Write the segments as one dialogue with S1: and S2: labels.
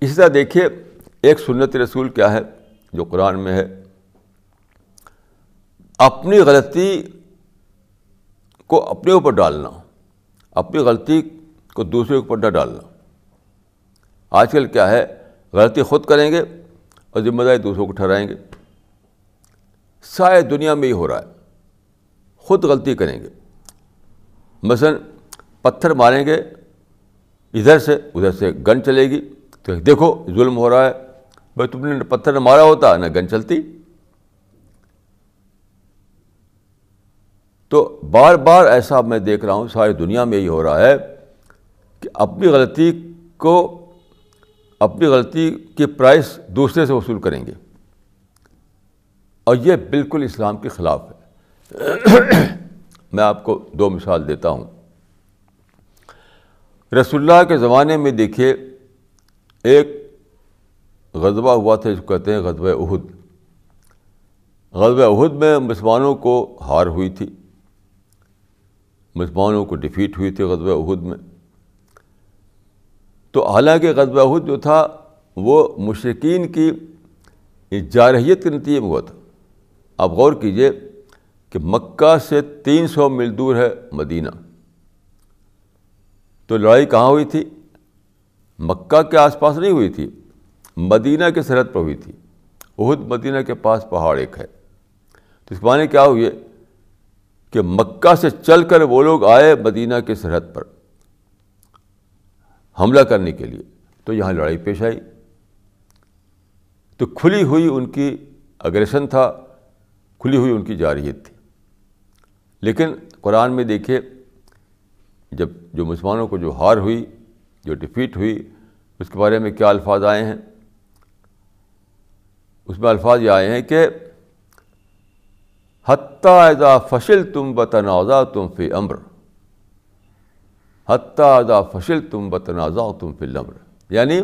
S1: اسی طرح دیکھیے، ایک سنت رسول کیا ہے جو قرآن میں ہے؟ اپنی غلطی کو اپنے اوپر ڈالنا، اپنی غلطی کو دوسرے اوپر نہ ڈالنا۔ آج کل کیا ہے، غلطی خود کریں گے اور ذمہ داری دوسروں کو ٹھہرائیں گے۔ سارے دنیا میں ہی ہو رہا ہے، خود غلطی کریں گے۔ مثلاً پتھر ماریں گے، ادھر سے ادھر سے گن چلے گی۔ تو دیکھو، ظلم ہو رہا ہے۔ بھائی، تم نے پتھر نہ مارا ہوتا، نہ گن چلتی۔ تو بار بار ایسا میں دیکھ رہا ہوں، ساری دنیا میں یہی ہو رہا ہے کہ اپنی غلطی کو، اپنی غلطی کی پرائس دوسرے سے وصول کریں گے۔ اور یہ بالکل اسلام کے خلاف ہے۔ میں آپ کو دو مثال دیتا ہوں۔ رسول اللہ کے زمانے میں دیکھیے ایک غذبہ ہوا تھا جس کو کہتے ہیں غذبہ عہد غذبہ عہد میں مسلمانوں کو ہار ہوئی تھی۔ مسلمانوں کو ڈیفیٹ ہوئی تھی غذبہ عہد میں۔ تو حالانکہ غذبہ عہد جو تھا، وہ مشرقین کی جارحیت کے نتیجے میں ہوا تھا۔ آپ غور کیجیے کہ مکہ سے تین سو میل دور ہے مدینہ۔ تو لڑائی کہاں ہوئی تھی؟ مکہ کے آس پاس نہیں ہوئی تھی، مدینہ کے سرحد پر ہوئی تھی۔ عہد مدینہ کے پاس پہاڑ ایک ہے۔ تو اس معنی کیا ہوئی کہ مکہ سے چل کر وہ لوگ آئے مدینہ کے سرحد پر حملہ کرنے کے لیے۔ تو یہاں لڑائی پیش آئی۔ تو کھلی ہوئی ان کی اگریشن تھا، کھلی ہوئی ان کی جارحیت تھی۔ لیکن قرآن میں دیکھیے، جب جو مسلمانوں کو جو ہار ہوئی جو ڈفیٹ ہوئی، اس کے بارے میں کیا الفاظ آئے ہیں؟ اس میں الفاظ یہ آئے ہیں کہ، حتیٰ اذا فشل تم بتنازع تم فی امر حتیٰ اذا فشل تم بتنازع تم فی الامر. یعنی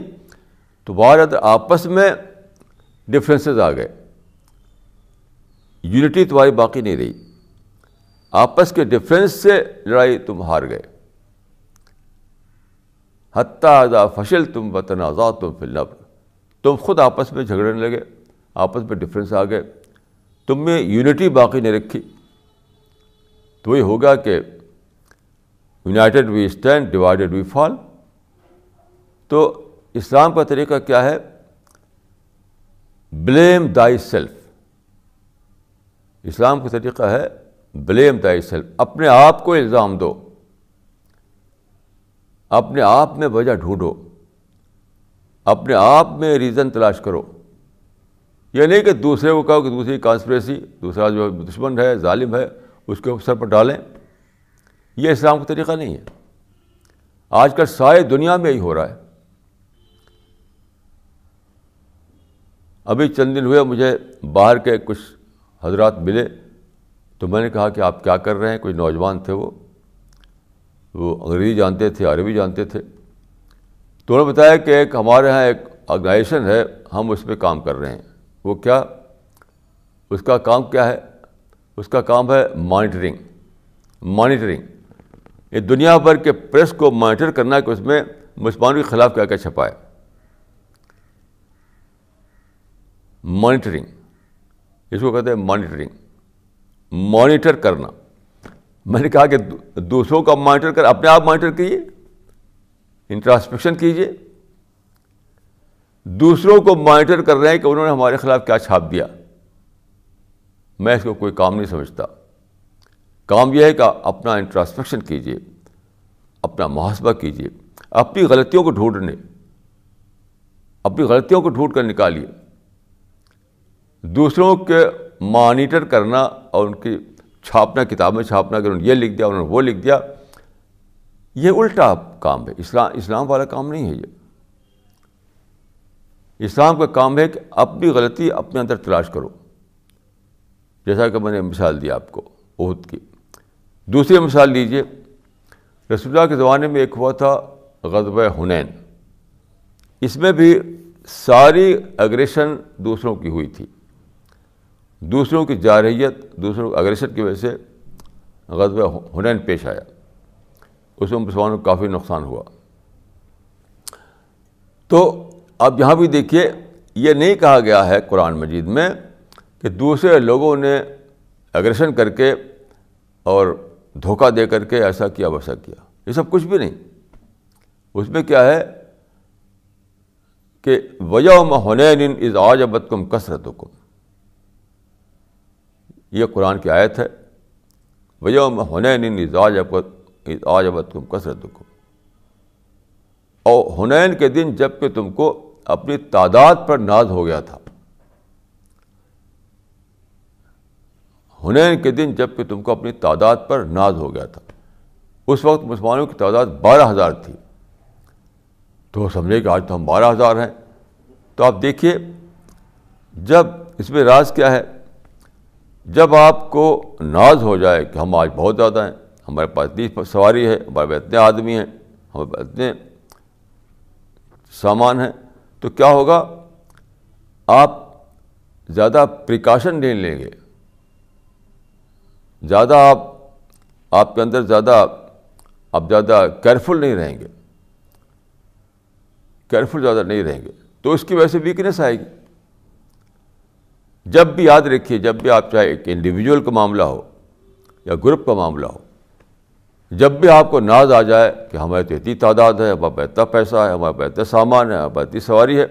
S1: تمہارے آپس میں ڈفرینسز آ گئے۔ یونٹی تمہاری باقی نہیں رہی۔ آپس کے ڈفرینس سے لڑائی تم ہار گئے۔ حتیٰ اذا فشل تم بتنازع تم فی الامر تم خود آپس میں جھگڑنے لگے، آپس میں ڈفرینس آ گئے تم میں یونٹی باقی نہیں رکھی۔ تو وہی ہوگا کہ united we stand divided we fall تو اسلام کا طریقہ کیا ہے؟ بلیم دائی سیلف اسلام کا طریقہ ہے بلیم دائی سیلف اپنے آپ کو الزام دو۔ اپنے آپ میں وجہ ڈھونڈو۔ اپنے آپ میں ریزن تلاش کرو۔ یہ نہیں کہ دوسرے کو کہو کہ دوسری کانسپریسی دوسرا جو دشمن ہے، ظالم ہے، اس کے سر پر ڈالیں۔ یہ اسلام کا طریقہ نہیں ہے۔ آج کل ساری دنیا میں ہی ہو رہا ہے۔ ابھی چند دن ہوئے، مجھے باہر کے کچھ حضرات ملے۔ تو میں نے کہا کہ آپ کیا کر رہے ہیں؟ کوئی نوجوان تھے وہ؟ وہ انگریزی جانتے تھے، عربی جانتے تھے۔ تو انہوں نے بتایا کہ ایک ہمارے یہاں ایک آرگنائزیشن ہے، ہم اس پہ کام کر رہے ہیں۔ وہ کیا؟ اس کا کام کیا ہے؟ اس کا کام ہے مانیٹرنگ مانیٹرنگ یہ دنیا بھر کے پریس کو مانیٹر کرنا کہ اس میں مسلمانوں کے خلاف کیا کیا چھپائے مانیٹرنگ اس کو کہتے ہیں مانیٹرنگ مانیٹر کرنا۔ میں نے کہا کہ دوسروں کا مانیٹر کر اپنے آپ مانیٹر کیجیے انٹراسپیکشن کیجیے دوسروں کو مانیٹر کر رہے ہیں کہ انہوں نے ہمارے خلاف کیا چھاپ دیا۔ میں اس کو کوئی کام نہیں سمجھتا۔ کام یہ ہے کہ اپنا انٹراسپیکشن کیجیے اپنا محاسبہ کیجیے اپنی غلطیوں کو ڈھونڈنے، اپنی غلطیوں کو ڈھونڈ کر نکالیے۔ دوسروں کے مانیٹر کرنا اور ان کی چھاپنا کتابیں چھاپنا کہ انہوں نے یہ لکھ دیا، انہوں نے وہ لکھ دیا، یہ الٹا کام ہے۔ اسلام اسلام والا کام نہیں ہے یہ۔ اسلام کا کام ہے کہ اپنی غلطی اپنے اندر تلاش کرو۔ جیسا کہ میں نے مثال دی آپ کو عہد کی۔ دوسری مثال لیجیے رسول اللہ کے زمانے میں ایک ہوا تھا غزب حنین۔ اس میں بھی ساری اگریشن دوسروں کی ہوئی تھی۔ دوسروں کی جارحیت، دوسروں کی اگریشن کی وجہ سے غزب حنین پیش آیا۔ اس میں مسلمانوں کو کافی نقصان ہوا۔ تو اب یہاں بھی دیکھیے، یہ نہیں کہا گیا ہے قرآن مجید میں کہ دوسرے لوگوں نے اگریشن کر کے اور دھوکہ دے کر کے ایسا کیا، ویسا کیا۔ یہ سب کچھ بھی نہیں۔ اس میں کیا ہے کہ وجہ ہنین از آج ابت کم کثرت کم یہ قرآن کی آیت ہے۔ وجہ ہنین از آج آج کثرت کم اور ہنین کے دن جبکہ تم کو اپنی تعداد پر ناز ہو گیا تھا۔ ہنین کے دن جبکہ تم کو اپنی تعداد پر ناز ہو گیا تھا۔ اس وقت مسلمانوں کی تعداد بارہ ہزار تھی۔ تو سمجھے کہ آج تو ہم بارہ ہزار ہیں۔ تو آپ دیکھیے، جب اس میں راز کیا ہے جب آپ کو ناز ہو جائے کہ ہم آج بہت زیادہ ہیں، ہمارے پاس اتنی سواری ہے، ہمارے پاس اتنے آدمی ہیں، ہمارے پاس اتنے سامان ہیں، تو کیا ہوگا؟ آپ زیادہ پریکاشن نہیں لیں گے۔ زیادہ آپ آپ کے اندر زیادہ، آپ زیادہ کیئرفل نہیں رہیں گے۔ کیئرفل زیادہ نہیں رہیں گے۔ تو اس کی وجہ سے ویکنیس آئے گی۔ جب بھی یاد رکھیے، جب بھی آپ چاہے ایک انڈیویجول کا معاملہ ہو یا گروپ کا معاملہ ہو، جب بھی آپ کو ناز آ جائے کہ ہمارے تو اتنی تعداد ہے، ہمارے پاس اتنا پیسہ ہے، ہمارے پاس اتنا سامان ہے، ہمارے پاس اتنی سواری ہے،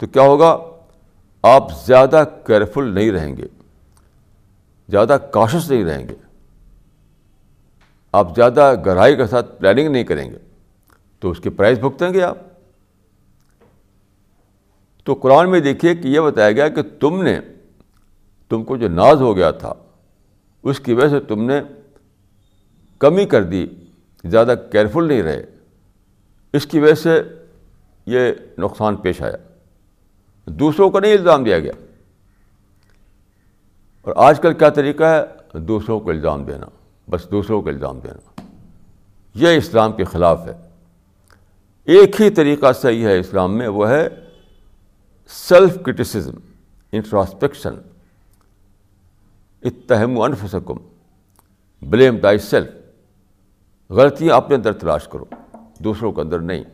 S1: تو کیا ہوگا؟ آپ زیادہ کیئرفل نہیں رہیں گے، زیادہ کاشس نہیں رہیں گے، آپ زیادہ گہرائی کے ساتھ پلاننگ نہیں کریں گے، تو اس کی پرائز بھگتیں گے آپ۔ تو قرآن میں دیکھیے کہ یہ بتایا گیا کہ تم نے تم کو جو ناز ہو گیا تھا، اس کی وجہ سے تم نے کمی کر دی، زیادہ کیئرفل نہیں رہے۔ اس کی وجہ سے یہ نقصان پیش آیا۔ دوسروں کو نہیں الزام دیا گیا۔ اور آج کل کیا طریقہ ہے؟ دوسروں کو الزام دینا۔ بس دوسروں کو الزام دینا۔ یہ اسلام کے خلاف ہے۔ ایک ہی طریقہ صحیح ہے اسلام میں، وہ ہے سیلف کرٹیسزم انٹراسپیکشن اتہم انفسکم. بلیم دائی سیلف غلطیاں اپنے اندر تلاش کرو. دوسروں کے اندر نہیں.